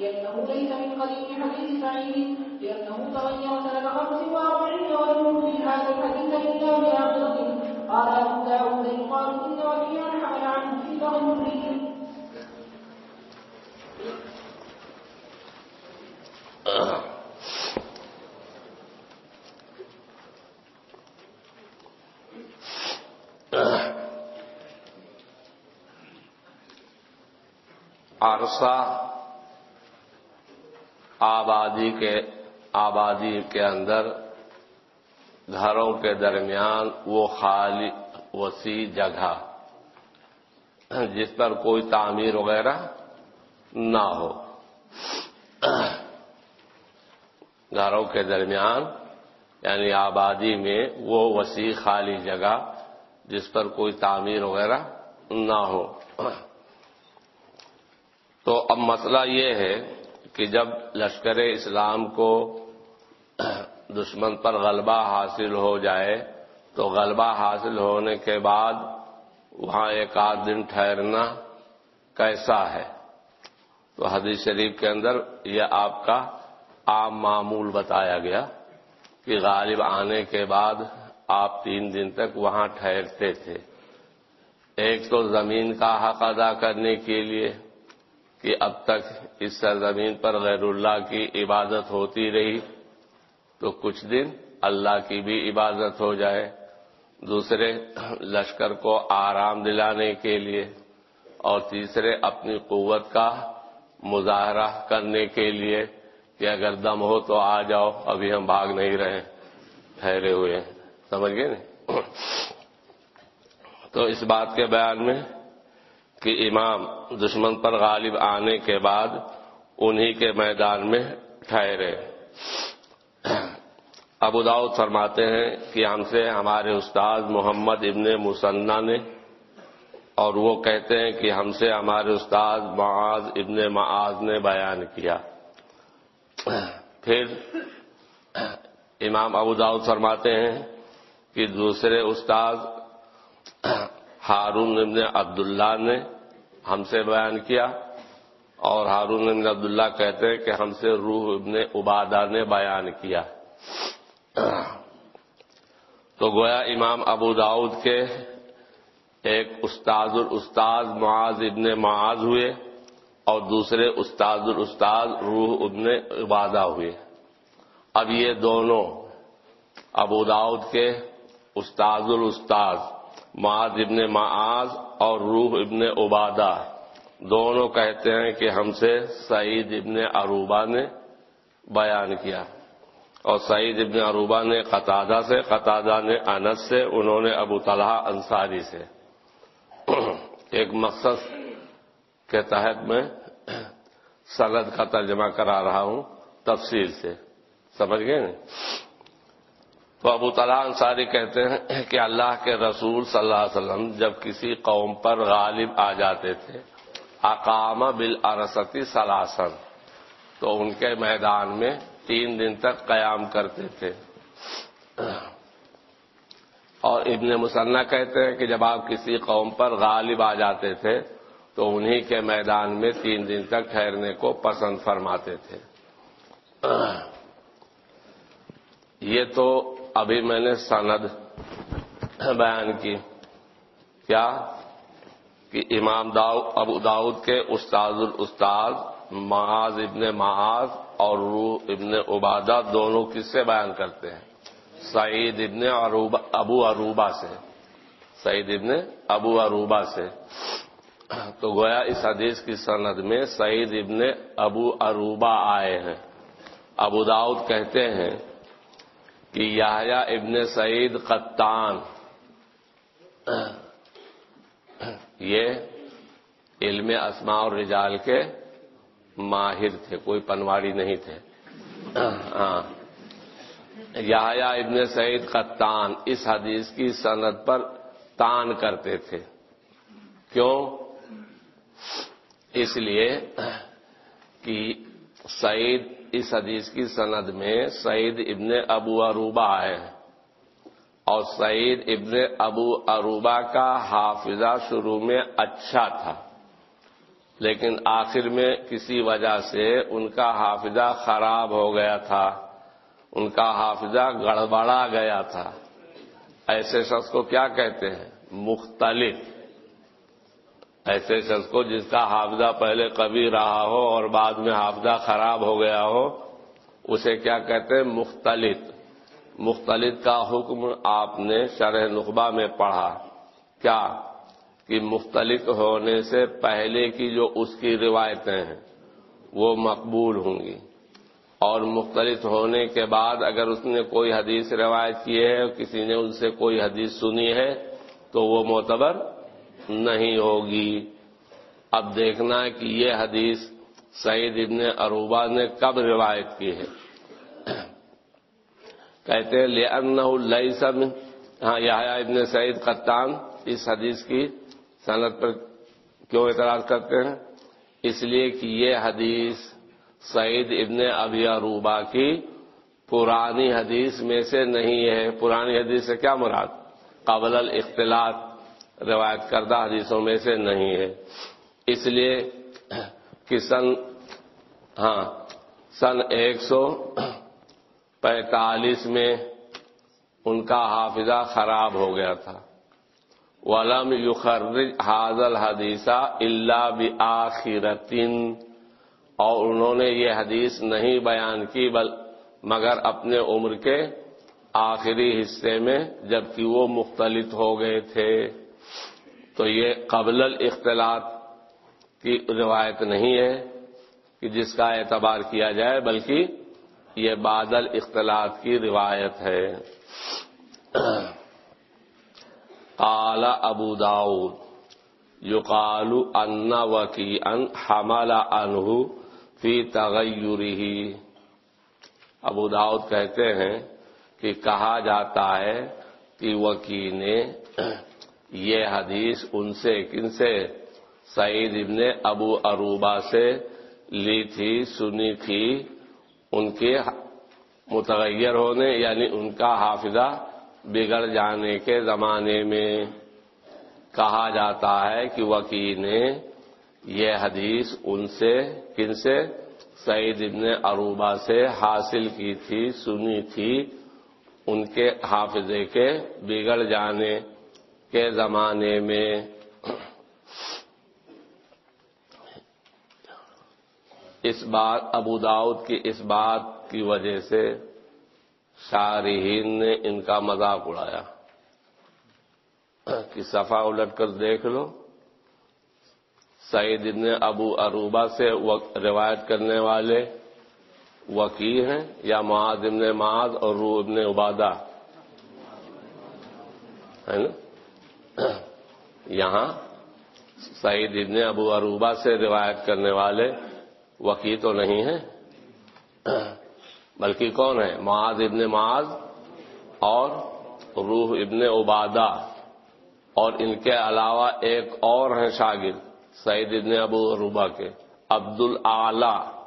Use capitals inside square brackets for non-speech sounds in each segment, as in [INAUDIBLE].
لأنه ليس من قديم حديث سعيد لأنه تغير سنة خمس وأربعين ولم في هذا الحديث إلا بآخرة قال أبو داود يقال إن وكيعا حمل عنه في تغيره عرصہ آبادی کے آبادی کے اندر گھروں کے درمیان وہ خالی وسیع جگہ جس پر کوئی تعمیر وغیرہ نہ ہو۔ گھروں کے درمیان یعنی آبادی میں وہ وسیع خالی جگہ جس پر کوئی تعمیر وغیرہ نہ ہو۔ تو اب مسئلہ یہ ہے کہ جب لشکر اسلام کو دشمن پر غلبہ حاصل ہو جائے، تو غلبہ حاصل ہونے کے بعد وہاں ایک آدھ دن ٹھہرنا کیسا ہے؟ تو حدیث شریف کے اندر یہ آپ کا عام معمول بتایا گیا کہ غالب آنے کے بعد آپ تین دن تک وہاں ٹھہرتے تھے۔ ایک تو زمین کا حق ادا کرنے کے لیے کہ اب تک اس سرزمین پر غیر اللہ کی عبادت ہوتی رہی تو کچھ دن اللہ کی بھی عبادت ہو جائے۔ دوسرے، لشکر کو آرام دلانے کے لیے اور تیسرے، اپنی قوت کا مظاہرہ کرنے کے لیے کہ اگر دم ہو تو آ جاؤ، ابھی ہم بھاگ نہیں رہے ٹھہرے ہوئے ہیں۔ سمجھ گئے نا تو اس بات کے بیان میں کہ امام دشمن پر غالب آنے کے بعد انہی کے میدان میں ٹھہرے۔ ابو داؤد فرماتے ہیں کہ ہم سے ہمارے استاد محمد ابن مسنہ نے اور وہ کہتے ہیں کہ ہم سے ہمارے استاد معاذ ابن معاذ نے بیان کیا۔ پھر امام ابو داؤد فرماتے ہیں کہ دوسرے استاد ہارون ابن عبداللہ نے ہم سے بیان کیا اور ہارون ابن عبداللہ کہتے ہیں کہ ہم سے روح ابن عبادہ نے بیان کیا۔ تو گویا امام ابو داود کے ایک استاد الاستاذ معاذ ابن معاذ ہوئے اور دوسرے استاد الاستاذ روح ابن عبادہ ہوئے۔ اب یہ دونوں ابو داود کے استاد الاستاذ معاذ ابن معاذ اور روح ابن عبادہ دونوں کہتے ہیں کہ ہم سے سعید ابن عروبہ نے بیان کیا اور سعید ابن عروبہ نے قطادہ سے، قطادہ نے انس سے، انہوں نے ابو طلحہ انصاری سے۔ [CLEARS THROAT] ایک مقصد کے تحت میں سند کا ترجمہ کرا رہا ہوں تفصیل سے۔ سمجھ گئے؟ نا تو ابو طلحہ انصاری کہتے ہیں کہ اللہ کے رسول صلی اللہ علیہ وسلم جب کسی قوم پر غالب آ جاتے تھے اقامہ بالارستی سلاسن تو ان کے میدان میں تین دن تک قیام کرتے تھے۔ اور ابن مسنہ کہتے ہیں کہ جب آپ کسی قوم پر غالب آ جاتے تھے، تو انہی کے میدان میں تین دن تک ٹھہرنے کو پسند فرماتے تھے۔ یہ تو ابھی میں نے سند بیان کی۔ کیا؟ کہ امام داؤ ابو داؤد کے استاد الاستاد معاذ ابن معاذ اور روح ابن عبادہ دونوں کس سے بیان کرتے ہیں؟ سعید ابن عروبہ ابو عروبہ سے۔ سعید ابن ابو عروبہ سے۔ تو گویا اس حدیث کی سند میں سعید ابن ابو عروبہ آئے ہیں۔ ابو داؤد کہتے ہیں کہ یاہیا ابن سعید قطان۔ یہ علم اسماء اور رجال کے ماہر تھے، کوئی پنواڑی نہیں تھے۔ ہاں۔ یا ابن سعید کا تان اس حدیث کی صنعت پر تان کرتے تھے۔ کیوں؟ اس لیے کہ سعید اس حدیث کی سند میں سعید ابن ابو اروبا آئے ہیں اور سعید ابن ابو اروبا کا حافظہ شروع میں اچھا تھا۔ لیکن آخر میں کسی وجہ سے ان کا حافظہ خراب ہو گیا تھا۔ ان کا حافظہ گڑبڑا گیا تھا۔ ایسے شخص کو کیا کہتے ہیں؟ مختلف۔ ایسے شخص کو جس کا حافظہ پہلے کبھی رہا ہو اور بعد میں حافظہ خراب ہو گیا ہو، اسے کیا کہتے ہیں؟ مختلف مختلف کا حکم آپ نے شرح نقبہ میں پڑھا۔ کیا؟ کہ مختلف ہونے سے پہلے کی جو اس کی روایتیں ہیں، وہ مقبول ہوں گی۔ اور مختلف ہونے کے بعد اگر اس نے کوئی حدیث روایت کی ہے کسی نے ان سے کوئی حدیث سنی ہے، تو وہ معتبر نہیں ہوگی۔ اب دیکھنا ہے کہ یہ حدیث سعید ابن اروبا نے کب روایت کی ہے۔ کہتے ہیں لے اللہ سب ہاں یہ ابن سعید قطان اس حدیث کی صنعت پر کیوں اعتراض کرتے ہیں؟ اس لیے کہ یہ حدیث سعید ابن ابی اروبا کی پرانی حدیث میں سے نہیں ہے۔ پرانی حدیث سے کیا مراد؟ قبل الاختلاط۔ روایت کردہ حدیثوں میں سے نہیں ہے۔ اس لیے کہ سن ہاں سن ایک سو پینتالیس میں ان کا حافظہ خراب ہو گیا تھا۔ ولم یخرج حاضل حدیثہ اللہ بآخرتن اور انہوں نے یہ حدیث نہیں بیان کی، بل مگر اپنے عمر کے آخری حصے میں، جبکہ وہ مختلف ہو گئے تھے۔ تو یہ قبل الاختلاط کی روایت نہیں ہے کہ جس کا اعتبار کیا جائے، بلکہ یہ بادل اختلاط کی روایت ہے۔ قال ابو داود یقال ان وکی ان حمل انہ فی تغیری ابو داؤد کہتے ہیں کہ کہا جاتا ہے کہ وکی نے یہ حدیث ان سے کن سے؟ سعید ابن ابو اروبا سے لی تھی، سنی تھی، ان کے متغیر ہونے یعنی ان کا حافظہ بگڑ جانے کے زمانے میں کہا جاتا ہے کہ وکیل نے یہ حدیث ان سے کن سے؟ سعید ابن اروبا سے حاصل کی تھی، سنی تھی، ان کے حافظے کے بگڑ جانے کے زمانے میں اس بات، ابو داؤد کی اس بات کی وجہ سے شارحین نے ان کا مذاق اڑایا کہ صفا الٹ کر دیکھ لو۔ سعید ابن ابو اروبا سے روایت کرنے والے وکیل ہیں، یا معاذ ابن معاذ اور رو ابن عبادہ۔ ہے نا؟ یہاں سعید ابن ابو اروبا سے روایت کرنے والے وکیل تو نہیں ہیں، بلکہ کون ہے معاذ ابن معاذ اور روح ابن عبادہ۔ اور ان کے علاوہ ایک اور ہیں شاگرد، سعید ابن ابو عروبا کے۔ عبد العلی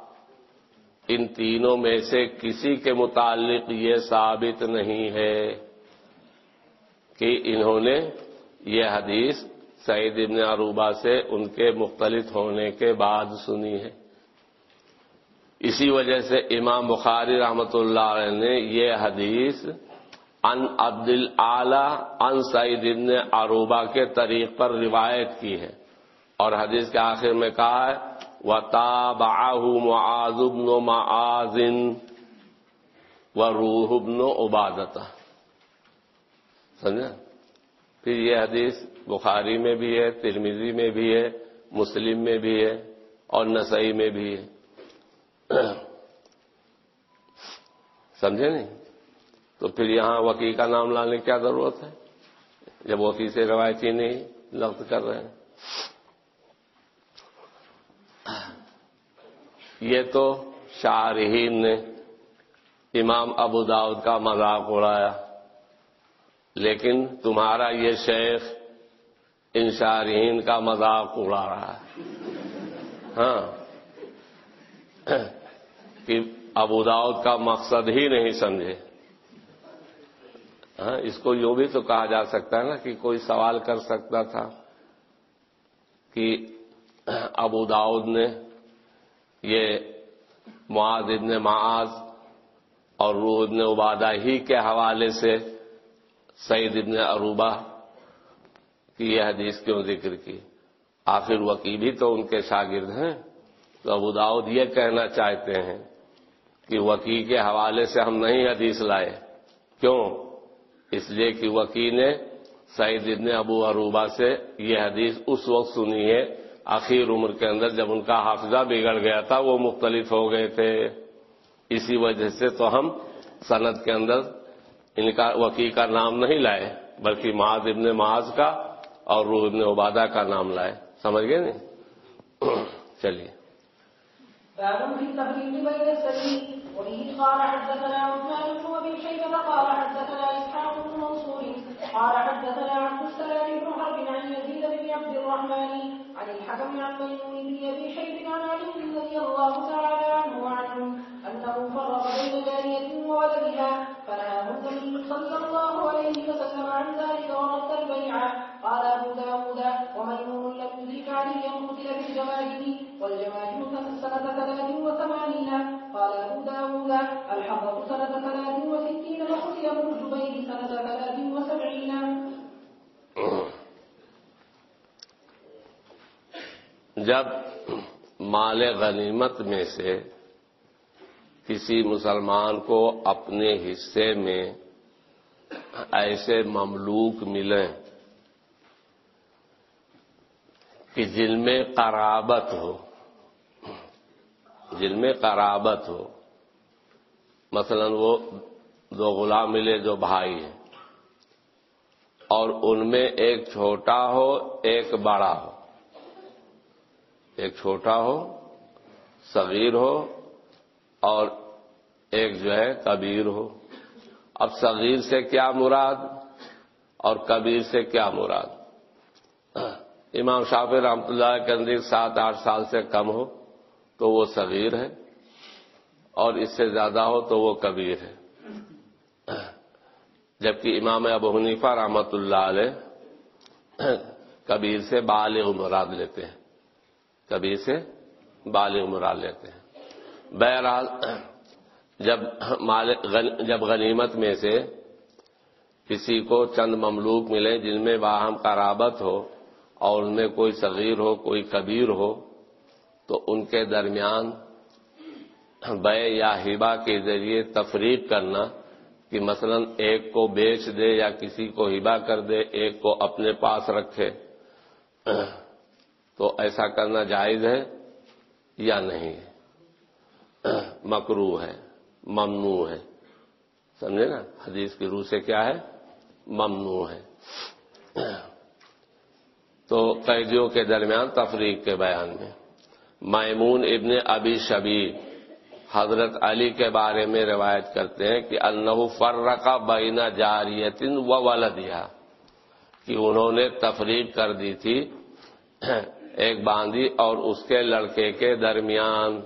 ان تینوں میں سے کسی کے متعلق یہ ثابت نہیں ہے کہ انہوں نے یہ حدیث سعید ابن عروبہ سے ان کے مختلف ہونے کے بعد سنی ہے۔ اسی وجہ سے امام بخاری رحمت اللہ علیہ نے یہ حدیث ان عبد العلی ان سعید ابن عروبہ کے طریق پر روایت کی ہے۔ اور حدیث کے آخر میں کہا ہے و تاب معاذ ابن معاذن و روح ابن عبادت سمجھا؟ پھر یہ حدیث بخاری میں بھی ہے ترمیزی میں بھی ہے، مسلم میں بھی ہے اور نسائی میں بھی ہے۔ سمجھے نہیں؟ تو پھر یہاں وکیل کا نام لانے کی کیا ضرورت ہے؟ جب وہ کسی روایتی نہیں لفظ کر رہے ہیں۔ یہ تو شارحین نے امام ابو داود کا مذاق اڑایا۔ لیکن تمہارا یہ شیخ ان شارحین کا مذاق اڑا رہا ہے۔ ہاں۔ کہ ابوداؤد کا مقصد ہی نہیں سمجھے۔ ہاں اس کو یوں بھی تو کہا جا سکتا ہے نا کہ کوئی سوال کر سکتا تھا کہ ابو داؤد نے یہ معاذ ابن معاذ اور روح ابن عبادہ ہی کے حوالے سے سعید ابن عروبہ کی یہ حدیث کیوں ذکر کی؟ آخر وکی بھی تو ان کے شاگرد ہیں۔ تو ابو داؤد یہ کہنا چاہتے ہیں کہ وکی کے حوالے سے ہم نہیں حدیث لائے۔ کیوں؟ اس لیے کہ وکی نے سعید ابن ابو عروبہ سے یہ حدیث اس وقت سنی ہے، آخر عمر کے اندر جب ان کا حافظہ بگڑ گیا تھا، وہ مختلف ہو گئے تھے۔ اسی وجہ سے تو ہم صنعت کے اندر ان کا وکی کا نام نہیں لائے، بلکہ معاذ ابن معاذ کا اور روح ابن عبادہ کا نام لائے۔ سمجھ گئے نہیں؟ [CLEARS THROAT] چلیے۔ قال حدثنا عثمان بن ابي شيبه قال حدثنا اسحاق بن منصور، قال حدثنا عبد السلام بن حرب عن يزيد بن عبد الرحمن، عن الحكم عن ميمون بن ابي شيب عن علي رضي الله تعالى عنه وعنه انه فرق بين جاريه وولدها فنهاه النبي صلى الله عليه وسلم عن ذلك ورد البيع قال ابو داود وميمون لم يدرك عليا قتل في الجماهير والجماهير سنه ثلاث وثمانين. قال ابو داود الحضر سنه ثلاث وستين وقتل ابن الزبير سنه ثلاث وسبعين. جب مال غنیمت میں سے کسی مسلمان کو اپنے حصے میں ایسے مملوک ملیں کہ جن میں قرابت ہو، جن میں قرابت ہو۔ مثلا وہ دو غلام ملے جو بھائی ہیں، اور ان میں ایک چھوٹا ہو، ایک بڑا ہو۔ ایک چھوٹا ہو، صغیر ہو اور ایک جو ہے کبیر ہو۔ اب صغیر سے کیا مراد اور کبیر سے کیا مراد؟ امام شافی رحمۃ اللہ کے اندر سات آٹھ سال سے کم ہو تو وہ صغیر ہے اور اس سے زیادہ ہو تو وہ کبیر ہے۔ جبکہ امام ابو حنیفہ رحمۃ اللہ علیہ کبیر سے بالغ مراد لیتے ہیں۔ کبیر سے بالغ مراد لیتے ہیں۔ بہرحال، جب جب غنیمت میں سے کسی کو چند مملوک ملے جن میں باہم قرابت ہو اور ان میں کوئی صغیر ہو، کوئی کبیر ہو، تو ان کے درمیان بے یا ہبا کے ذریعے تفریق کرنا کہ مثلا ایک کو بیچ دے یا کسی کو ہبا کر دے، ایک کو اپنے پاس رکھے، تو ایسا کرنا جائز ہے یا نہیں؟ مکرو ہے، ممنوع ہے۔ سمجھے نا؟ حدیث کی روح سے کیا ہے؟ ممنوع ہے۔ تو قیدیوں کے درمیان تفریق کے بیان میں۔ میمون ابن ابی شبیر حضرت علی کے بارے میں روایت کرتے ہیں کہ اللہ فرقہ بینا جاریتن و ولدیا کہ انہوں نے تفریق کر دی تھی، ایک باندھی اور اس کے لڑکے کے درمیان۔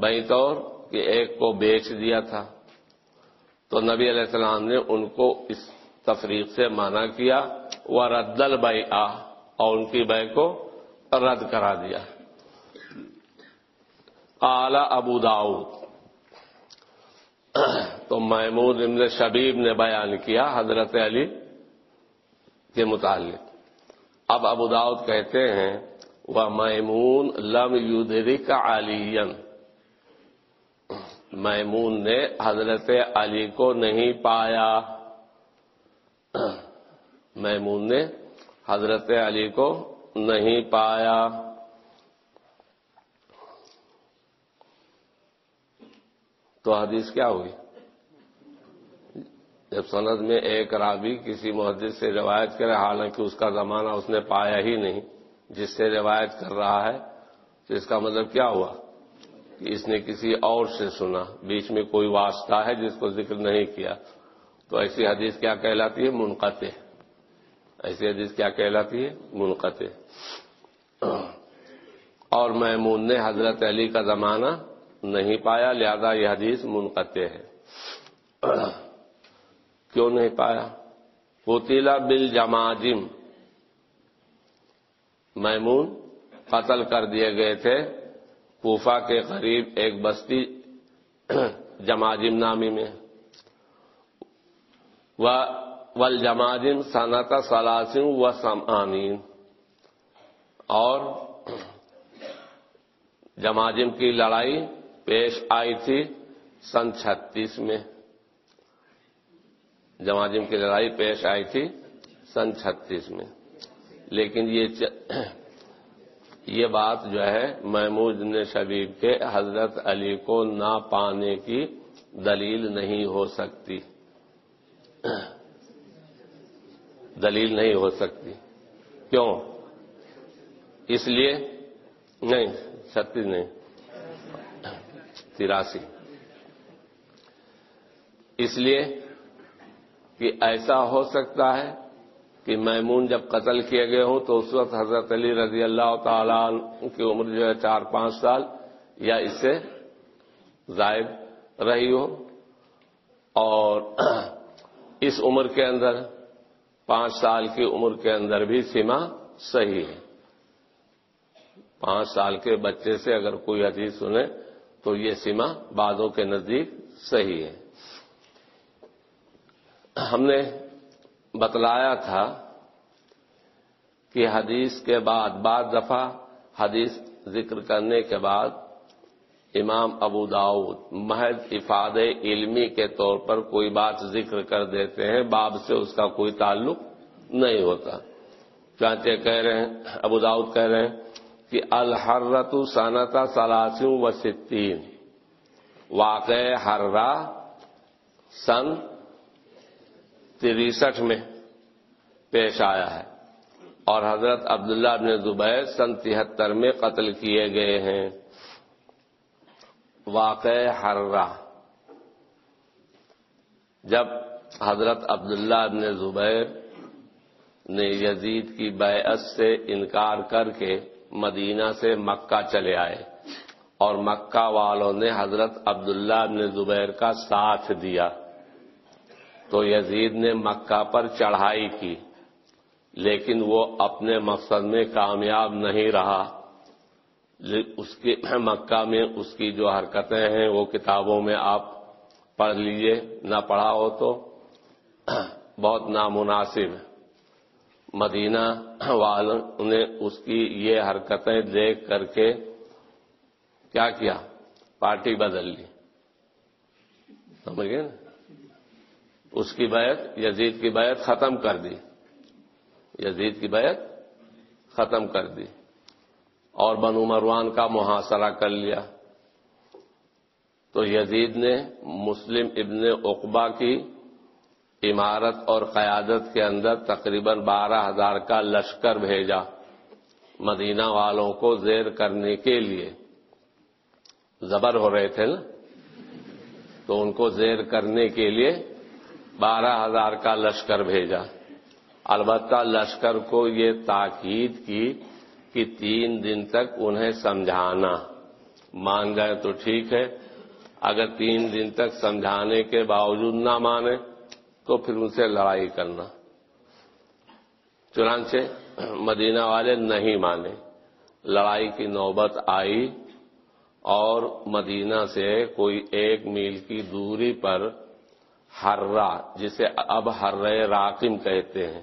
بئی طور کہ ایک کو بیچ دیا تھا۔ تو نبی علیہ السلام نے ان کو اس تفریق سے منع کیا۔ وہ ردل بئی آ اور ان کی بے کو رد کرا دیا۔ اعلی ابو داؤد۔ تو محمود ابن شبیب نے بیان کیا حضرت علی کے متعلق۔ اب ابو داؤد کہتے ہیں وہ میمون لم یدرک علین میمون نے حضرت علی کو نہیں پایا۔ میمون نے حضرت علی کو نہیں پایا۔ تو حدیث کیا ہوگی جب سند میں ایک راوی کسی محدث سے روایت کرے، حالانکہ اس کا زمانہ اس نے پایا ہی نہیں، جس سے روایت کر رہا ہے، تو اس کا مطلب کیا ہوا؟ کہ اس نے کسی اور سے سنا، بیچ میں کوئی واسطہ ہے جس کو ذکر نہیں کیا۔ تو ایسی حدیث کیا کہلاتی ہے؟ منقطع۔ ایسی حدیث کیا کہلاتی ہے؟ منقطع۔ اور میمون نے حضرت علی کا زمانہ نہیں پایا، لہذا یہ حدیث منقطع ہے۔ کیوں نہیں پایا؟ قتیلا بل جماجم میمون قتل کر دیے گئے تھے۔ کوفہ کے قریب ایک بستی [CLEARS THROAT] جماجم نامی میں۔ ول جماجم صنعت سلاسم و سمانین اور [CLEARS THROAT] جماجم کی لڑائی پیش آئی تھی سن چھتیس میں۔ جماجم کی لڑائی پیش آئی تھی سن چھتیس میں۔ لیکن یہ [CLEARS THROAT] یہ بات جو ہے محمود نے شبیب کے حضرت علی کو نہ پانے کی دلیل نہیں ہو سکتی۔ دلیل نہیں ہو سکتی۔ کیوں؟ اس لیے نہیں چھتیس نہیں، تراسی۔ اس لیے کہ ایسا ہو سکتا ہے کہ میمون جب قتل کیے گئے ہوں تو اس وقت حضرت علی رضی اللہ تعالی کی عمر جو ہے چار پانچ سال یا اس سے زائد رہی ہو اور اس عمر کے اندر پانچ سال کی عمر کے اندر بھی سیما صحیح ہے۔ پانچ سال کے بچے سے اگر کوئی حدیث سنے تو یہ سیما بعدوں کے نزدیک صحیح ہے۔ ہم نے بتلایا تھا کہ حدیث کے بعد بعض دفعہ حدیث ذکر کرنے کے بعد امام ابو داود محض افاد علمی کے طور پر کوئی بات ذکر کر دیتے ہیں، باب سے اس کا کوئی تعلق نہیں ہوتا۔ چانچے کہہ رہے ہیں، ابو داود کہہ رہے ہیں کہ الحرت صنعت سلاسم و ستین واقع ہررا سن تریسٹھ میں پیش آیا ہے اور حضرت عبداللہ ابن زبیر سن تہتر میں قتل کیے گئے ہیں۔ واقع ہررا جب حضرت عبداللہ ابن زبیر نے یزید کی بیعت سے انکار کر کے مدینہ سے مکہ چلے آئے اور مکہ والوں نے حضرت عبداللہ ابن زبیر کا ساتھ دیا۔ تو یزید نے مکہ پر چڑھائی کی، لیکن وہ اپنے مقصد میں کامیاب نہیں رہا۔ اس کی، مکہ میں اس کی جو حرکتیں ہیں، وہ کتابوں میں آپ پڑھ لیجیے، نہ پڑھا ہو تو [CLEARS THROAT] بہت نامناسب۔ مدینہ والوں نے اس کی یہ حرکتیں دیکھ کر کے کیا کیا؟ پارٹی بدل لی۔ سمجھ گئے نا؟ اس کی بیعت، یزید کی بیعت ختم کر دی۔ یزید کی بیعت ختم کر دی۔ اور بنو مروان کا محاصرہ کر لیا۔ تو یزید نے مسلم ابن اقبا کی عمارت اور قیادت کے اندر تقریباً بارہ ہزار کا لشکر بھیجا مدینہ والوں کو زیر کرنے کے لیے۔ زبر ہو رہے تھے نا؟ تو ان کو زیر کرنے کے لیے بارہ ہزار کا لشکر بھیجا۔ البتہ لشکر کو یہ تاکید کی کہ تین دن تک انہیں سمجھانا۔ مان گئے تو ٹھیک ہے، اگر تین دن تک سمجھانے کے باوجود نہ مانے تو پھر ان سے لڑائی کرنا۔ چنانچہ مدینہ والے نہیں مانے۔ لڑائی کی نوبت آئی اور مدینہ سے کوئی ایک میل کی دوری پر ہررا جسے اب ہر راقم کہتے ہیں۔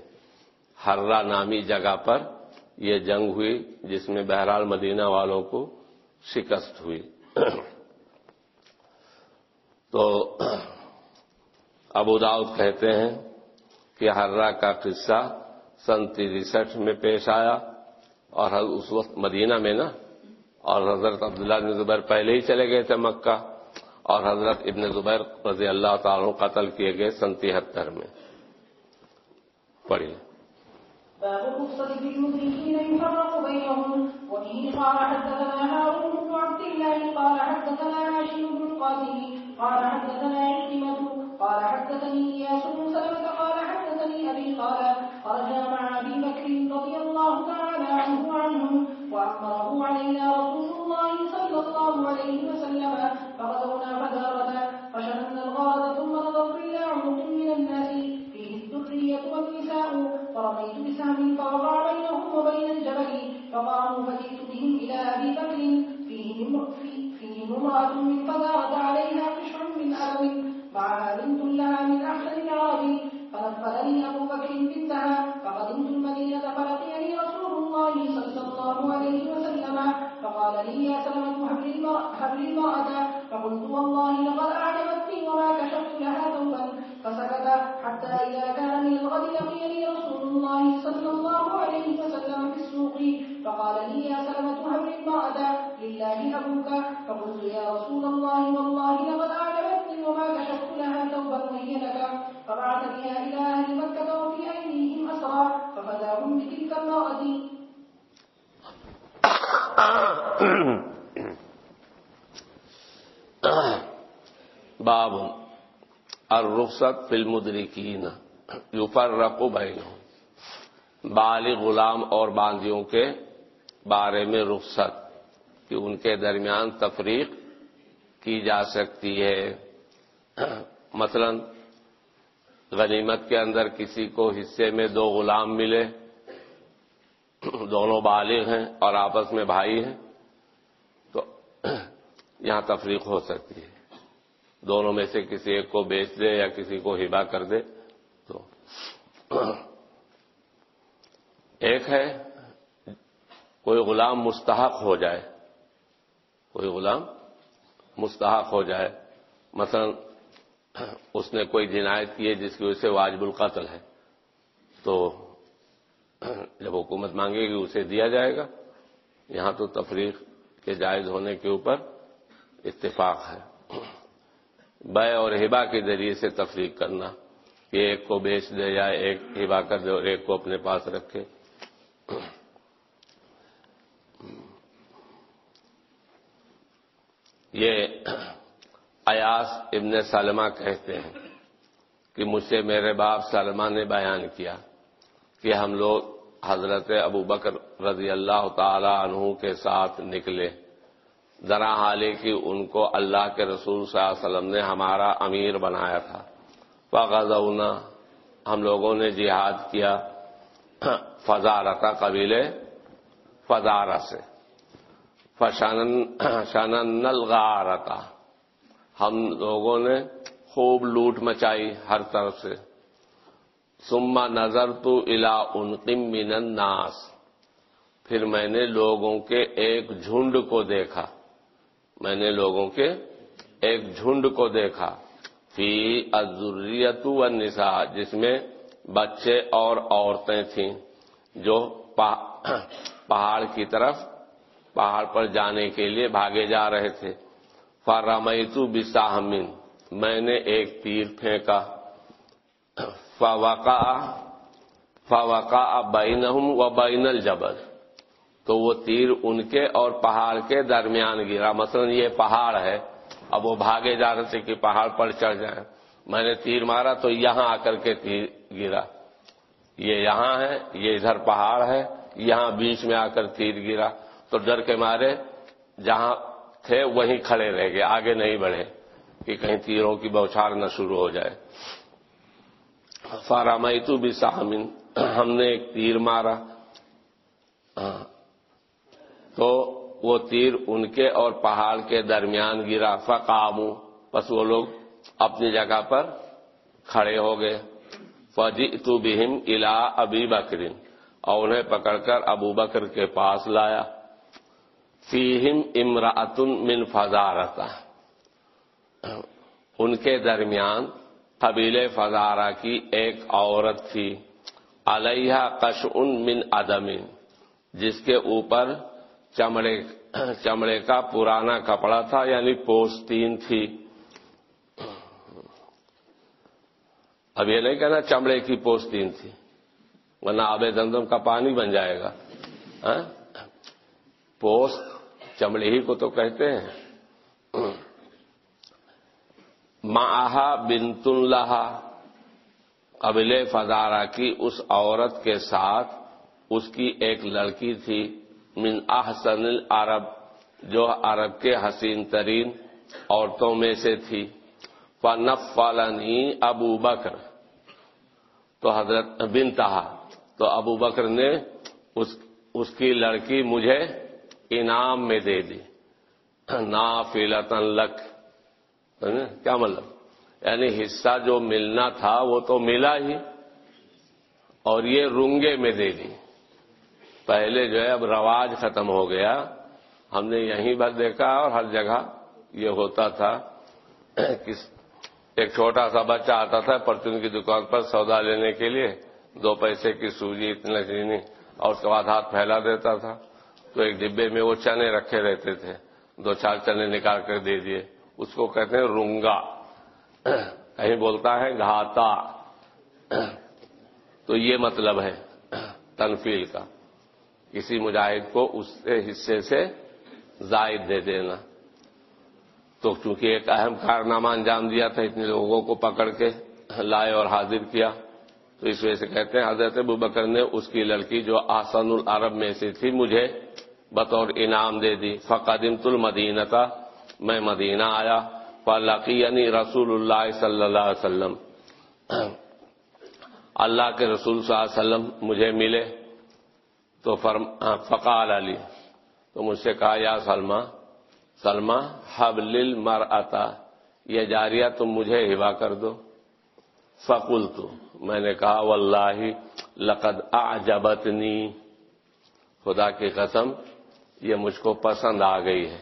ہررا نامی جگہ پر یہ جنگ ہوئی، جس میں بہرحال مدینہ والوں کو شکست ہوئی۔ تو ابو داؤد کہتے ہیں کہ ہررا کا قصہ سن تریسٹھ میں پیش آیا اور اس وقت مدینہ میں نا، اور حضرت عبداللہ بن زبیر پہلے ہی چلے گئے تھے مکہ۔ اور حضرت ابن زبیر رضی اللہ تعالیٰ قتل کیے گئے سن تہتر میں۔ پڑھیے۔ باب الرخصة في المدركين يفرق بينهم وبه قال حدثنا هارون بن عبد الله، قال حدثنا هاشم بن قاسم قال حدثنا عكرمة، قال حدثني اياس بن سلمة، قال حدثني ابي قال خرجنا مع ابي بكر رضي الله تعالى عنه وعنهم وامره علينا رسول الله صلى الله عليه وسلم، فغزونا فدارة فشملنا الغارة ثم نظرت الى عنق من الناس، فيه الذرية والنساء، فرميت بسهم فوقع بينهم وبين الجبل، فقاموا فجئت بهم إلى أبي بكر، فيهم فيهم امرأة من فزارت عليها قشع من ألم معها بنت لها من أحسن العرب فنفذني أبو بكر بنتها فقدمت المدينة فلقيني رسول الله صلى الله عليه وسلم فقال لي يا سلمة هب لي المرأة- فقلت والله لقد أعجبتني وما كشفت لها ثوبا. فسكت حتى إذا كان من الغد لقيني رسول الله صلى الله عليه وسلم في السوق. فقال لي يا سلمة هب لي المرأة لله أبوك فقلت يا رسول الله والله لقد أعجبتني وما كشفت لها ثوبا وهي لك فبعث بها إلى أهل مكة وفي أيديهم أسرى ففداهم بتلك المرأة. باب الرخصت فی المدرکین یفرق بینہم بالغ غلام اور باندیوں کے بارے میں رخصت، کہ ان کے درمیان تفریق کی جا سکتی ہے۔ مثلا غنیمت کے اندر کسی کو حصے میں دو غلام ملے، دونوں بالغ ہیں اور آپس میں بھائی ہیں، تو یہاں تفریق ہو سکتی ہے۔ دونوں میں سے کسی ایک کو بیچ دے یا کسی کو ہبا کر دے، تو ایک ہے کوئی غلام مستحق ہو جائے، کوئی غلام مستحق ہو جائے۔ مثلا اس نے کوئی جنایت کی ہے جس کی وجہ سے واجب القتل ہے؟ تو جب حکومت مانگے گی اسے دیا جائے گا۔ یہاں تو تفریق کے جائز ہونے کے اوپر اتفاق ہے۔ بے اور ہبا کے ذریعے سے تفریق کرنا، کہ ایک کو بیچ دے یا ایک ہبا کر دے اور ایک کو اپنے پاس رکھے۔ یہ ایاس ابن سلمہ کہتے ہیں کہ مجھ سے میرے باپ سلمہ نے بیان کیا کہ ہم لوگ حضرت ابو بکر رضی اللہ تعالی عنہ کے ساتھ نکلے۔ ذرا حال کی ان کو اللہ کے رسول صلی اللہ علیہ وسلم نے ہمارا امیر بنایا تھا۔ فغزونا، ہم لوگوں نے جہاد کیا فضارتا قبیلے فضارہ سے۔ فشانن الغارتا۔ ہم لوگوں نے خوب لوٹ مچائی ہر طرف سے۔ سما نظر تو الا انقم من الناس۔ پھر میں نے لوگوں کے ایک جھنڈ کو دیکھا۔ میں نے لوگوں کے ایک جھنڈ کو دیکھا۔ فی ازریت النساء جس میں بچے اور عورتیں تھیں، جو پہاڑ کی طرف، پہاڑ پر جانے کے لیے بھاگے جا رہے تھے۔ فرمیتو بساہمن میں نے ایک تیر پھینکا۔ فوقا فوقا بینہم و بین الجبل۔ تو وہ تیر ان کے اور پہاڑ کے درمیان گرا۔ مثلا یہ پہاڑ ہے، اب وہ بھاگے جا رہے تھے کہ پہاڑ پر چڑھ جائیں۔ میں نے تیر مارا تو یہاں آ کر کے تیر گرا۔ یہ یہاں ہے، یہ ادھر پہاڑ ہے، یہاں بیچ میں آ کر تیر گرا۔ تو ڈر کے مارے، جہاں تھے، وہیں کھڑے رہ گئے، آگے نہیں بڑھے، کہ کہیں تیروں کی بوچھار نہ شروع ہو جائے۔ فارامتو بھی سامن ہم نے ایک تیر مارا۔ ہاں۔ تو وہ تیر ان کے اور پہاڑ کے درمیان گرا فقامو بس وہ لوگ اپنی جگہ پر کھڑے ہو گئے۔ فجی تو بہم الا ابی بکرین اور انہیں پکڑ کر ابو بکر کے پاس لایا۔ فیم امراۃ من فضارتا ان کے درمیان قبیل فضارہ کی ایک عورت تھی۔ علیہ کش من ادمین جس کے اوپر چمڑے چمڑے کا پرانا کپڑا تھا یعنی پوستین تھی۔ اب یہ نہیں کہنا چمڑے کی پوستین تھی، ورنہ آبے دندم کا پانی بن جائے گا۔ ہاں؟ پوست چمڑے ہی کو تو کہتے ہیں۔ معاہا بنت اللہ، قبل فضارہ کی اس عورت کے ساتھ اس کی ایک لڑکی تھی، من احسن العرب، جو عرب کے حسین ترین عورتوں میں سے تھی۔ فنف ابو بکر۔ تو حضرت بنتہا، تو ابو بکر نے اس اس کی لڑکی مجھے انعام میں دے دی۔ نا لک۔ ہاں، کیا مطلب؟ یعنی حصہ جو ملنا تھا وہ تو ملا ہی۔ اور یہ رنگے میں دے دی۔ پہلے جو ہے اب رواج ختم ہو گیا۔ ہم نے یہیں بس دیکھا اور ہر جگہ یہ ہوتا تھا۔ کس، ایک چھوٹا سا بچہ آتا تھا پرچون کی دکان پر سودا لینے کے لیے۔ دو پیسے کی سوجی، اتنے چینی اور اس کے بعد ہاتھ پھیلا دیتا تھا۔ تو ایک ڈبے میں وہ چنے رکھے رہتے تھے۔ دو چار چنے نکال کر دے دیے۔ اس کو کہتے ہیں رنگا کہیں بولتا ہے گھاتا۔ تو یہ مطلب ہے تنفیل کا۔ کسی مجاہد کو اس حصے سے زائد دے دینا۔ تو چونکہ ایک اہم کارنامہ انجام دیا تھا، اتنے لوگوں کو پکڑ کے لائے اور حاضر کیا۔ تو اس وجہ سے کہتے ہیں حضرت ابو بکر نے اس کی لڑکی جو آسن العرب میں سے تھی، مجھے بطور انعام دے دی. فقدم تل مدینہ کا میں مدینہ آیا فلقینی رسول اللہ صلی اللہ علیہ وسلم۔ اللہ کے رسول صلی اللہ علیہ وسلم مجھے ملے، تو فقال علی، تو مجھ سے کہا، یا سلمہ سلمہ، حب لل آتا یہ جاریہ تم مجھے ہوا کر دو۔ فقل تو میں نے کہا واللہ لقد اعجبتنی۔ خدا کی قسم یہ مجھ کو پسند آ گئی ہے۔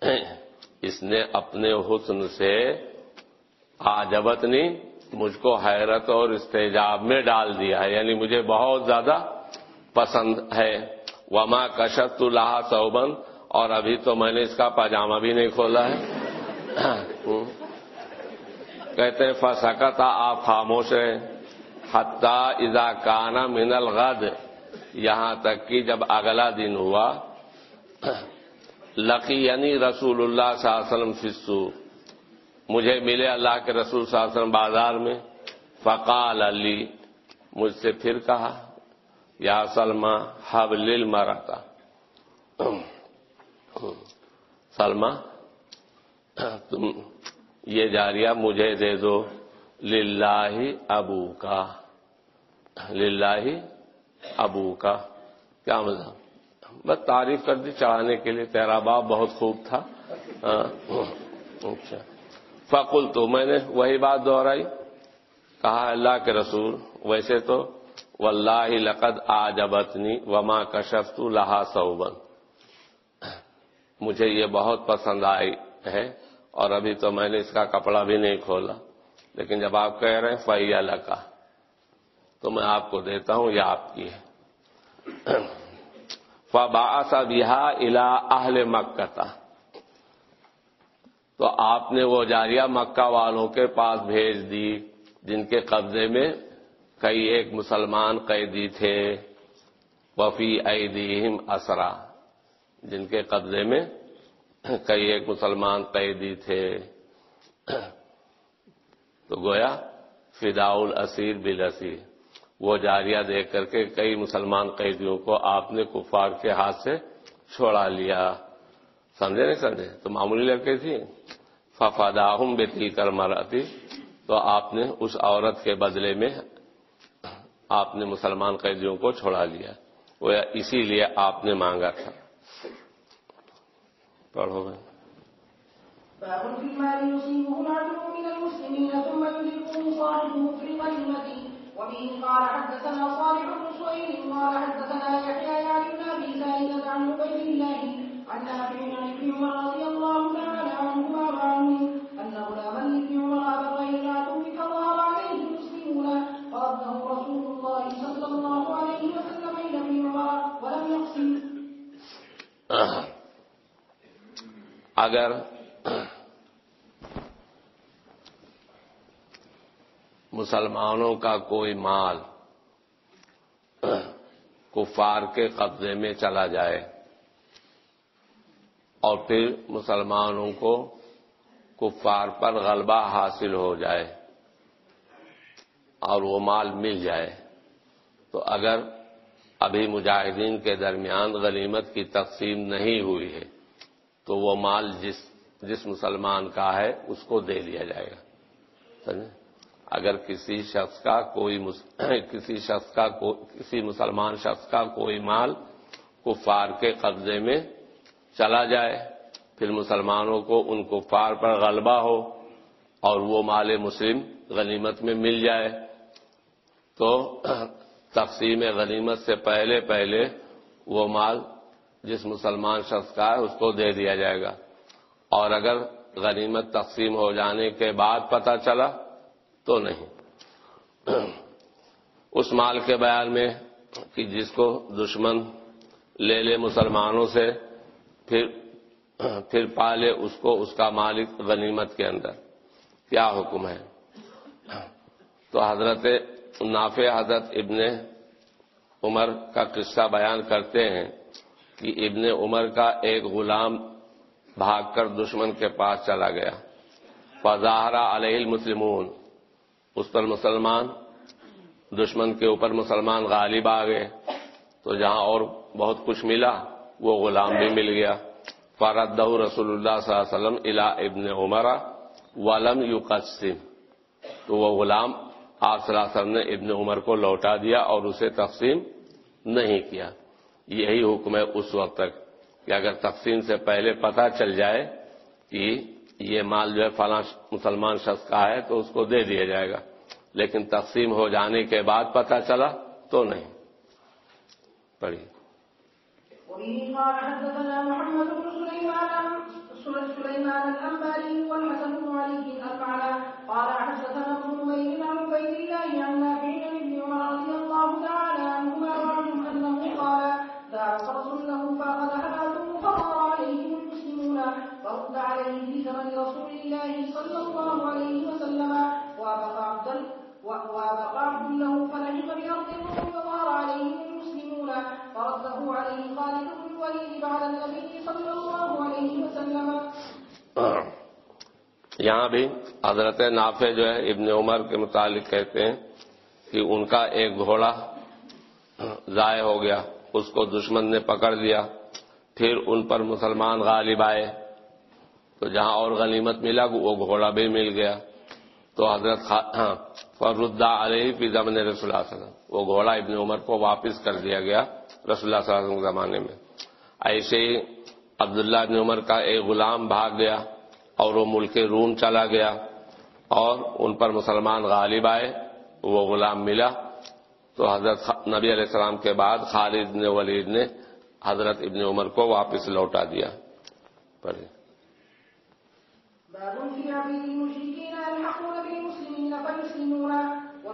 [CLEARS THROAT] اس نے اپنے حسن سے آجبتنی مجھ کو حیرت اور استجاب میں ڈال دیا ہے۔ یعنی مجھے بہت زیادہ پسند ہے۔ وما کشت اللہ سوبند اور ابھی تو میں نے اس کا پاجامہ بھی نہیں کھولا ہے۔ [CLEARS THROAT] کہتے ہیں فسکا تھا آپ خاموش ہیں۔ حتہ اذا کانا من الغد یہاں تک کہ جب اگلا دن ہوا، لقی یعنی رسول اللہ صلی اللہ علیہ وسلم فسو مجھے ملے اللہ کے رسول صلی اللہ علیہ وسلم بازار میں، فقال علی، مجھ سے پھر کہا، یا سلما حب لل مراتا سلما تم یہ جاریہ مجھے دے دو، للہ ابو کا للہ ابو کا کیا مطلب بس تعریف کر دی چڑھانے کے لیے، تیرا باپ بہت خوب تھا۔ ہاں۔ اچھا۔ فقل تو میں نے وہی بات دہرائی۔ کہا، اللہ کے رسول، ویسے تو واللہ لقد آجبتنی وما کشفت لہا صوبن مجھے یہ بہت پسند آئی ہے اور ابھی تو میں نے اس کا کپڑا بھی نہیں کھولا۔ لیکن جب آپ کہہ رہے ہیں فیا لکا۔ تو میں آپ کو دیتا ہوں، یہ آپ کی ہے۔ فباسا بہا الا اہل مکہ تو آپ نے وہ جاریہ مکہ والوں کے پاس بھیج دی، جن کے قبضے میں کئی ایک مسلمان قیدی تھے۔ وفی ایدیہم اسرا جن کے قبضے میں [CLEARS THROAT] کئی ایک مسلمان قیدی تھے۔ [CLEARS THROAT] تو گویا فدا الاسیر بالاسیر۔ وہ جاریہ دیکھ کر کے کئی مسلمان قیدیوں کو آپ نے کفار کے ہاتھ سے چھوڑا لیا۔ سمجھے نہیں سمجھے؟ تو معمولی لڑکے تھی ففاداہم بیتی کر مراتی تو آپ نے اس عورت کے بدلے میں آپ نے مسلمان قیدیوں کو چھوڑا لیا۔ وہ اسی لیے آپ نے مانگا تھا۔ پڑھو گے باب في المال يصيبه العدو من المسلمين ثم يدركه صاحبه في الغنيمة وبه قال حدثنا صالح بن سهيل قال حدثنا يحيى يعني بن ابي سعيد عن عبيد الله عن نافع عن ابن عمر رضي الله تعالى عنهما وعنه ان غلاما لابن عمر ابى غير العدو عليه المسلمون فرده رسول الله صلى الله عليه وسلم الى ابن عمر ولم يقسم اگر مسلمانوں کا کوئی مال کفار کے قبضے میں چلا جائے اور پھر مسلمانوں کو کفار پر غلبہ حاصل ہو جائے اور وہ مال مل جائے تو اگر ابھی مجاہدین کے درمیان غنیمت کی تقسیم نہیں ہوئی ہے تو وہ مال جس جس مسلمان کا ہے اس کو دے دیا جائے گا۔ سمجھے؟ اگر کسی شخص کا کوئی [COUGHS] کسی شخص کا کسی مسلمان شخص کا کوئی مال کفار کے قبضے میں چلا جائے، پھر مسلمانوں کو ان کفار پر غلبہ ہو اور وہ مال مسلم غنیمت میں مل جائے، تو [COUGHS] تقسیم غنیمت سے پہلے پہلے وہ مال جس مسلمان شخص کا ہے اس کو دے دیا جائے گا۔ اور اگر غنیمت تقسیم ہو جانے کے بعد پتہ چلا تو نہیں۔ اس مال کے بیان میں کہ جس کو دشمن لے لے مسلمانوں سے، پھر پھر پالے اس کو، اس کا مالک غنیمت کے اندر۔ کیا حکم ہے؟ تو حضرت نافع، حضرت ابن عمر کا قصہ بیان کرتے ہیں کہ ابن عمر کا ایک غلام بھاگ کر دشمن کے پاس چلا گیا۔ فظاہرہ علیہ المسلمون۔ اس پر مسلمان، دشمن کے اوپر مسلمان غالب آ گئے۔ تو جہاں اور بہت کچھ ملا، وہ غلام بھی مل گیا۔ فرد رسول اللہ صلی اللہ علیہ وسلم الا ابن عمر ولم یو تو وہ غلام آپ صلی اللہ علیہ وسلم نے ابن عمر کو لوٹا دیا اور اسے تقسیم نہیں کیا۔ یہی حکم ہے اس وقت تک کہ اگر تقسیم سے پہلے پتہ چل جائے کہ یہ مال جو ہے فلاں مسلمان شخص کا ہے تو اس کو دے دیا جائے گا۔ لیکن تقسیم ہو جانے کے بعد پتہ چلا تو نہیں پڑھی فأخذ عليه بثمن رسول الله صلى الله عليه له بأرض المسلمون. فرده عليه خالد بن الوليد بعد النبي صلى الله عليه وسلم. یہاں بھی حضرت نافع جو ہے، ابن عمر کے متعلق کہتے ہیں کہ ان کا ایک گھوڑا ضائع ہو گیا، اس کو دشمن نے پکڑ لیا، پھر ان پر مسلمان غالب آئے۔ تو جہاں اور غنیمت ملا، وہ گھوڑا بھی مل گیا۔ تو حضرت ہاں فردا علیہ فی زمن رسول اللہ وسلم۔ وہ گھوڑا ابن عمر کو واپس کر دیا گیا رسول اللہ صلی اللہ علیہ وسلم کے زمانے میں۔ ایسے ہی عبداللہ ابن عمر کا ایک غلام بھاگ گیا اور وہ ملک روم چلا گیا اور ان پر مسلمان غالب آئے، وہ غلام ملا۔ تو حضرت نبی علیہ السلام کے بعد خالد نے ولید نے حضرت ابن عمر کو واپس لوٹا دیا۔ پڑھے باب في عبيد المشركين يلحقون بالمسلمين فيسلمون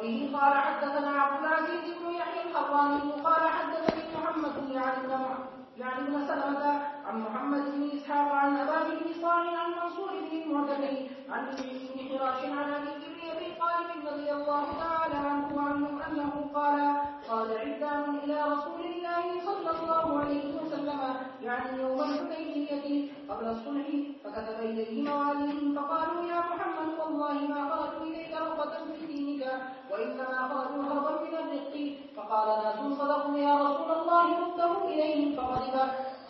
وبه قال حدثنا عبد العزيز بن يحيى الحراني قال حدثني محمد بن علي يعني بن سلمة عن محمد بن إسحاق عن أبا بن صالح عن منصور بن المعتمر عن ابن حراش عن أبي بن أبي طالب رضي الله تعالى عنه وعنه أنه قال قال عدان إلى رسول الله صلى الله عليه وسلم، يعني يوم الحديبية قبل الصلح، فكتب إليه مواليهم فقالوا، يا محمد، والله ما خرجوا إليك رغبة في دينك وإنما خرجوا هربا من الرق فقال ناس صدقوا يا رسول الله رده إليهم فغضب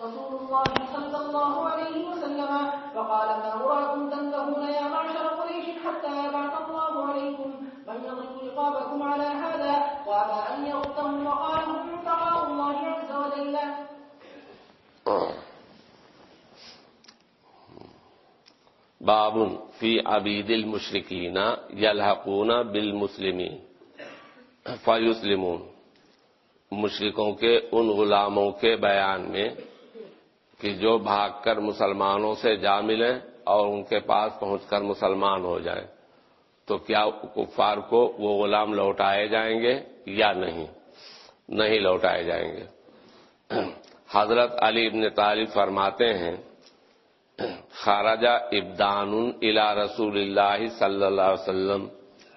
رسول الله صلى الله عليه وسلم وقال ما أراكم تنتهون يا معشر قريش حتى يبعث الله عليكم؟ من يضرب رقابكم على هذا؟ وأبى أن يغتهم وقال هم الله عز وجل. باب فی عبید المشرقین یلحقون بالمسلمین فیسلمون۔ مشرقوں کے، ان غلاموں کے بیان میں کہ جو بھاگ کر مسلمانوں سے جا ملیں اور ان کے پاس پہنچ کر مسلمان ہو جائیں، تو کیا کفار کو وہ غلام لوٹائے جائیں گے یا نہیں؟ نہیں لوٹائے جائیں گے۔ حضرت علی ابن طالب فرماتے ہیں خارجہ ابدان الى رسول اللہ صلی اللہ علیہ وسلم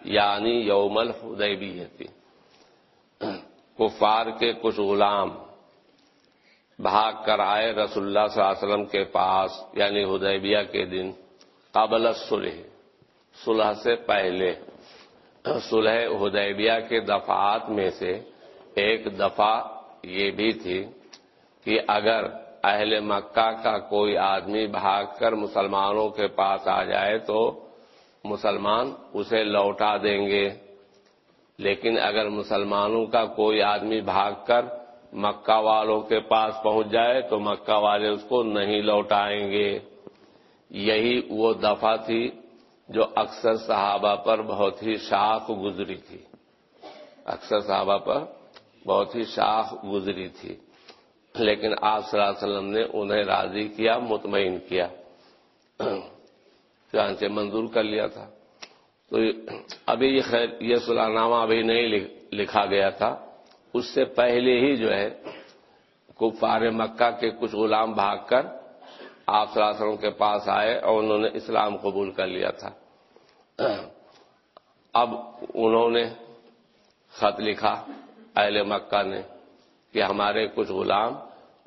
یعنی یوم الحدیبیہ۔ کفار کے کچھ غلام بھاگ کر آئے رسول اللہ صلی اللہ علیہ وسلم کے پاس یعنی حدیبیہ کے دن، قبل صلح صلح سے پہلے۔ صلح حدیبیہ کے دفعات میں سے ایک دفعہ یہ بھی تھی کہ اگر اہل مکہ کا کوئی آدمی بھاگ کر مسلمانوں کے پاس آ جائے تو مسلمان اسے لوٹا دیں گے۔ لیکن اگر مسلمانوں کا کوئی آدمی بھاگ کر مکہ والوں کے پاس پہنچ جائے تو مکہ والے اس کو نہیں لوٹائیں گے۔ یہی وہ دفعہ تھی جو اکثر صحابہ پر بہت ہی شاخ گزری تھی۔ اکثر صحابہ پر بہت ہی شاخ گزری تھی۔ لیکن آپ صلی اللہ علیہ وسلم نے انہیں راضی کیا، مطمئن کیا۔ چانچے منظور کر لیا تھا۔ تو ابھی یہ خیر، یہ صلاح نامہ ابھی نہیں لکھا گیا تھا۔ اس سے پہلے ہی جو ہے، کفار مکہ کے کچھ غلام بھاگ کر آپ صلی اللہ علیہ وسلم کے پاس آئے اور انہوں نے اسلام قبول کر لیا تھا۔ اب انہوں نے خط لکھا اہل مکہ نے کہ ہمارے کچھ غلام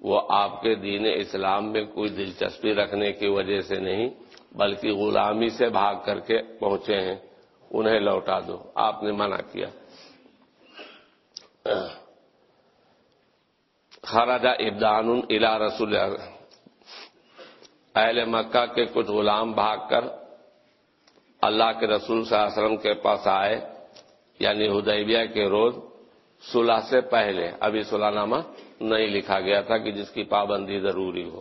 وہ آپ کے دین اسلام میں کوئی دلچسپی رکھنے کی وجہ سے نہیں، بلکہ غلامی سے بھاگ کر کے پہنچے ہیں۔ انہیں لوٹا دو۔ آپ نے منع کیا۔ خراجہ ابدان الا رسول اہل مکہ کے کچھ غلام بھاگ کر اللہ کے رسول صلی اللہ علیہ وسلم کے پاس آئے۔ یعنی ہدیبیہ کے روز صلح سے پہلے۔ ابھی صلح نامہ نہیں لکھا گیا تھا کہ جس کی پابندی ضروری ہو۔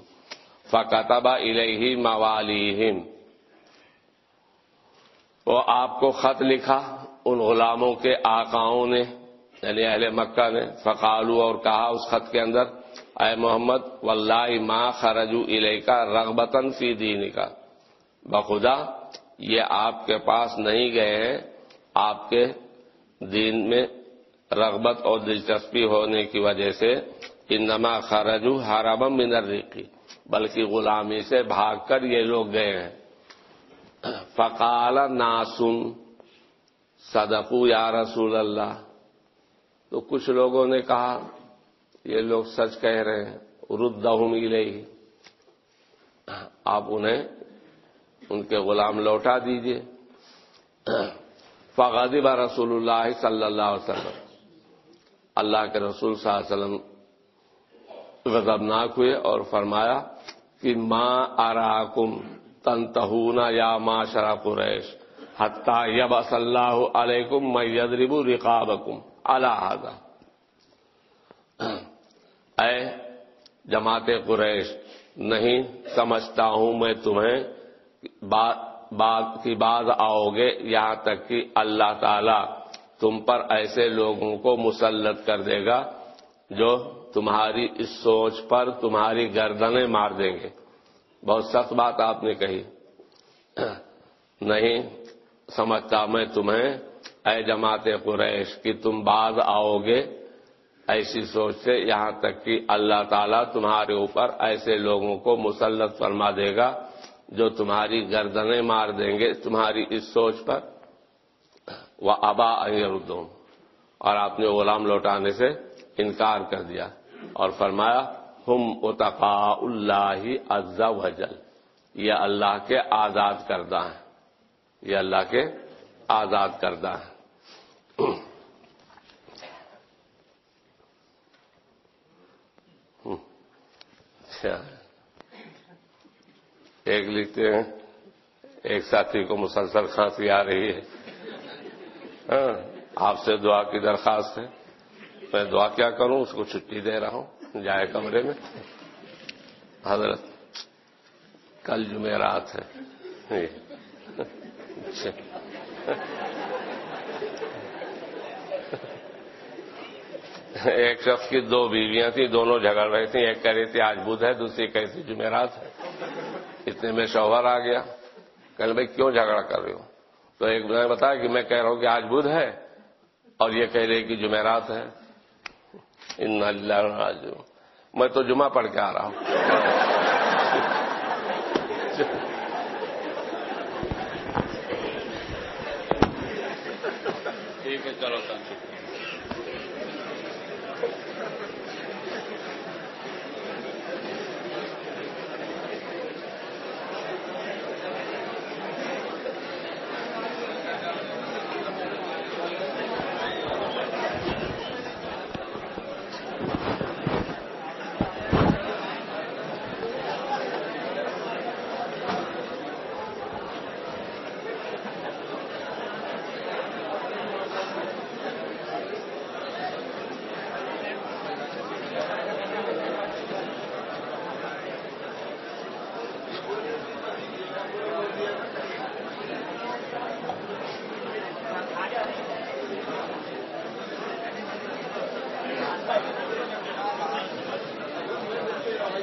فقتبہ الہی موالیم وہ آپ کو خط لکھا ان غلاموں کے آقاؤں نے یعنی اہل مکہ نے۔ فقالو اور کہا اس خط کے اندر، اے محمد واللہ ما خرجو الہ کا رغبتن فی دین کا بخدا، یہ آپ کے پاس نہیں گئے ہیں آپ کے دین میں رغبت اور دلچسپی ہونے کی وجہ سے انما خرجو حرم من الرقی بلکہ غلامی سے بھاگ کر یہ لوگ گئے ہیں۔ فقال ناسن صدقو یا رسول اللہ۔ تو کچھ لوگوں نے کہا، یہ لوگ سچ کہہ رہے ہیں، ردہم الیہ۔ آپ انہیں، ان کے غلام لوٹا دیجیے۔ فغضب رسول اللہ صلی اللہ علیہ وسلم۔ اللہ کے رسول صلی اللہ علیہ وسلم غضبناک ہوئے اور فرمایا کہ ماں آراکم تنتہونا یا ماں شرا قریش حتیٰ یب اللہ علیکم میں یدرب رقابکم اللہ اے جماعت قریش، نہیں سمجھتا ہوں میں تمہیں بات کی بعد آؤ گے یہاں تک کہ اللہ تعالی تم پر ایسے لوگوں کو مسلط کر دے گا جو تمہاری اس سوچ پر تمہاری گردنیں مار دیں گے۔ بہت سخت بات آپ نے کہی۔ نہیں سمجھتا میں تمہیں۔ اے جماعت قریش، کہ تم بعض آؤ گے ایسی سوچ سے یہاں تک کہ اللہ تعالیٰ تمہارے اوپر ایسے لوگوں کو مسلط فرما دے گا جو تمہاری گردنیں مار دیں گے، تمہاری اس سوچ پر۔ وہ ابا اردوم اور آپ نے غلام لوٹانے سے انکار کر دیا اور فرمایا، ہم اتقا اللہ عزا وجل یہ اللہ کے آزاد کردہ ہیں۔ یہ اللہ کے آزاد کردہ ہیں۔ اچھا۔ ایک لکھتے ہیں، ایک ساتھی کو مسلسل کھانسی آ رہی ہے۔ ہاں۔ آپ سے دعا کی درخواست ہے۔ میں دعا کیا کروں؟ اس کو چھٹی دے رہا ہوں۔ جائے کمرے میں۔ حضرت، کل جمعرات ہے۔ جی۔ اچھا۔ ایک شخص کی دو بیویاں تھیں، دونوں جھگڑ رہی تھیں۔ ایک کہہ رہی تھی، آج بدھ ہے، دوسری کہی تھی جمعرات ہے۔ اتنے میں شوہر آ گیا۔ کہ بھائی کیوں جھگڑا کر رہی ہوں تو ایک نے بتایا کہ میں کہہ رہا ہوں کہ آج بدھ ہے اور یہ کہہ رہے کہ جمعرات ہے ان اللہ میں تو جمعہ پڑھ کے آ رہا ہوں۔